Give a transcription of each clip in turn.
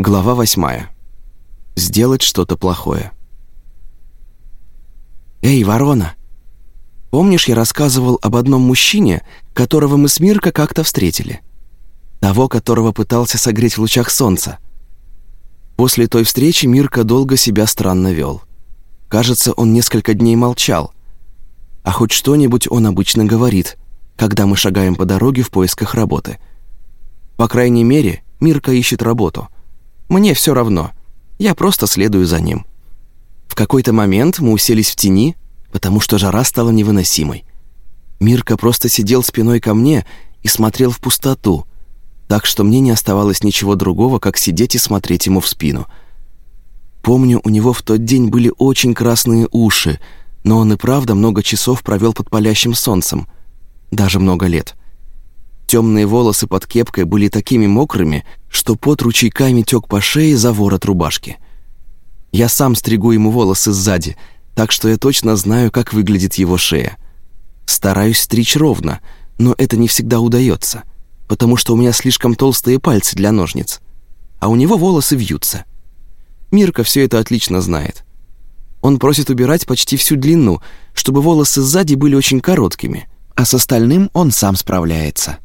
Глава восьмая. Сделать что-то плохое. «Эй, ворона! Помнишь, я рассказывал об одном мужчине, которого мы с Мирко как-то встретили? Того, которого пытался согреть в лучах солнца. После той встречи Мирка долго себя странно вел. Кажется, он несколько дней молчал. А хоть что-нибудь он обычно говорит, когда мы шагаем по дороге в поисках работы. По крайней мере, Мирка ищет работу. Мне все равно. Я просто следую за ним. В какой-то момент мы уселись в тени, потому что жара стала невыносимой. Мирка просто сидел спиной ко мне и смотрел в пустоту, так что мне не оставалось ничего другого, как сидеть и смотреть ему в спину. Помню, у него в тот день были очень красные уши, но он и правда много часов провел под палящим солнцем, даже много лет. Темные волосы под кепкой были такими мокрыми, что пот ручейками тек по шее за ворот рубашки. Я сам стригу ему волосы сзади, так что я точно знаю, как выглядит его шея. Стараюсь стричь ровно, но это не всегда удается, потому что у меня слишком толстые пальцы для ножниц, а у него волосы вьются. Мирка все это отлично знает. Он просит убирать почти всю длину, чтобы волосы сзади были очень короткими, а с остальным он сам справляется.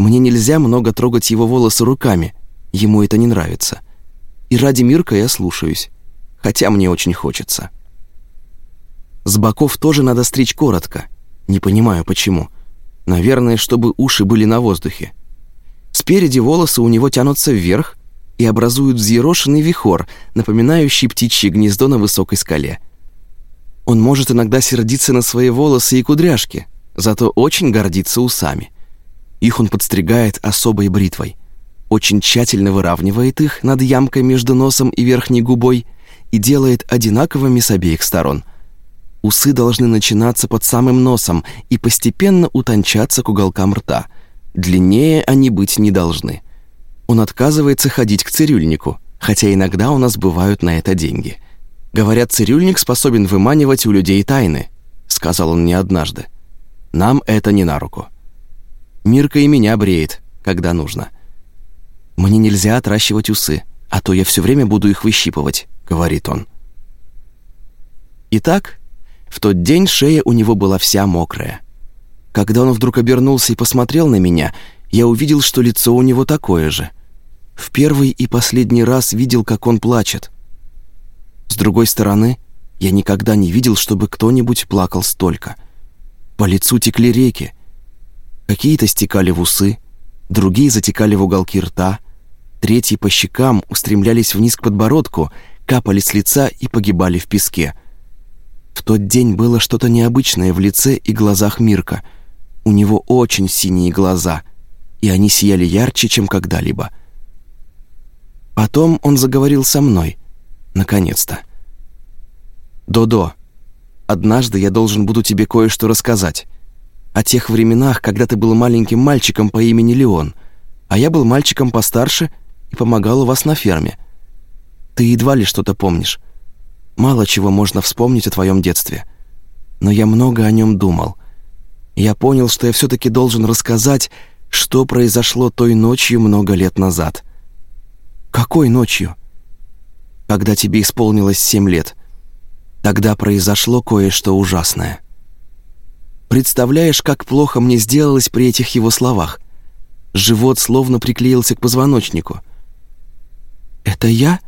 Мне нельзя много трогать его волосы руками, ему это не нравится. И ради Мирка я слушаюсь, хотя мне очень хочется. С боков тоже надо стричь коротко. Не понимаю, почему. Наверное, чтобы уши были на воздухе. Спереди волосы у него тянутся вверх и образуют взъерошенный вихор, напоминающий птичье гнездо на высокой скале. Он может иногда сердиться на свои волосы и кудряшки, зато очень гордится усами. Их он подстригает особой бритвой. Очень тщательно выравнивает их над ямкой между носом и верхней губой и делает одинаковыми с обеих сторон. Усы должны начинаться под самым носом и постепенно утончаться к уголкам рта. Длиннее они быть не должны. Он отказывается ходить к цирюльнику, хотя иногда у нас бывают на это деньги. Говорят, цирюльник способен выманивать у людей тайны, сказал он мне однажды. Нам это не на руку. Мирка и меня бреет, когда нужно. Мне нельзя отращивать усы, а то я все время буду их выщипывать, говорит он. Итак, в тот день шея у него была вся мокрая. Когда он вдруг обернулся и посмотрел на меня, я увидел, что лицо у него такое же. В первый и последний раз видел, как он плачет. С другой стороны, я никогда не видел, чтобы кто-нибудь плакал столько. По лицу текли реки, Какие-то стекали в усы, другие затекали в уголки рта, третьи по щекам устремлялись вниз к подбородку, капали с лица и погибали в песке. В тот день было что-то необычное в лице и глазах Мирка. У него очень синие глаза, и они сияли ярче, чем когда-либо. Потом он заговорил со мной, наконец-то. «Додо, однажды я должен буду тебе кое-что рассказать о тех временах, когда ты был маленьким мальчиком по имени Леон, а я был мальчиком постарше и помогал у вас на ферме. Ты едва ли что-то помнишь. Мало чего можно вспомнить о твоем детстве. Но я много о нем думал. Я понял, что я все таки должен рассказать, что произошло той ночью много лет назад. Какой ночью? Когда тебе исполнилось семь лет. Тогда произошло кое-что ужасное. Представляешь, как плохо мне сделалось при этих его словах. Живот словно приклеился к позвоночнику. «Это я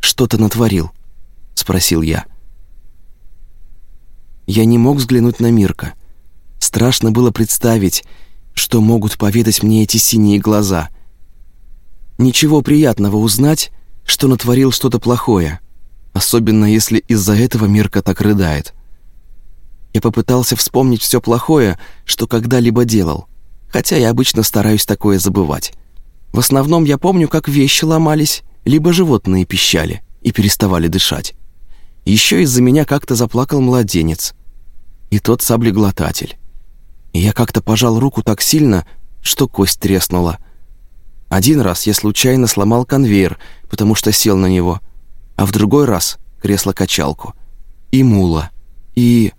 что-то натворил?» — спросил я. Я не мог взглянуть на Мирка. Страшно было представить, что могут поведать мне эти синие глаза. Ничего приятного узнать, что натворил что-то плохое, особенно если из-за этого Мирка так рыдает. Я попытался вспомнить все плохое, что когда-либо делал, хотя я обычно стараюсь такое забывать. В основном я помню, как вещи ломались, либо животные пищали и переставали дышать. Еще из-за меня как-то заплакал младенец. И тот саблеглотатель. И я как-то пожал руку так сильно, что кость треснула. Один раз я случайно сломал конвейер, потому что сел на него, а в другой раз кресло-качалку. И мула. И...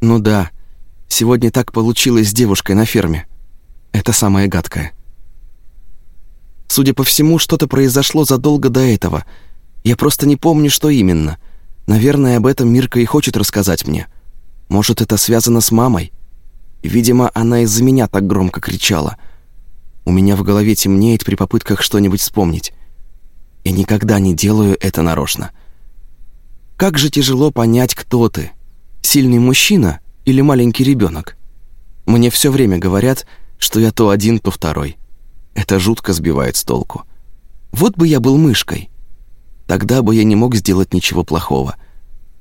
Ну да, сегодня так получилось с девушкой на ферме. Это самое гадкое. Судя по всему, что-то произошло задолго до этого. Я просто не помню, что именно. Наверное, об этом Мирка и хочет рассказать мне. Может, это связано с мамой? Видимо, она из-за меня так громко кричала. У меня в голове темнеет при попытках что-нибудь вспомнить. Я никогда не делаю это нарочно. Как же тяжело понять, кто ты. Сильный мужчина или маленький ребенок? Мне все время говорят, что я то один, то второй. Это жутко сбивает с толку. Вот бы я был мышкой. Тогда бы я не мог сделать ничего плохого.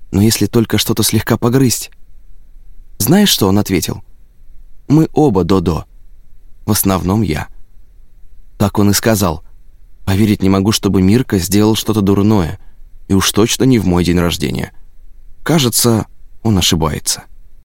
Но если только что-то слегка погрызть... Знаешь, что он ответил? Мы оба Додо. В основном я. Так он и сказал. Поверить не могу, чтобы Мирка сделал что-то дурное. И уж точно не в мой день рождения. Кажется, он ошибается.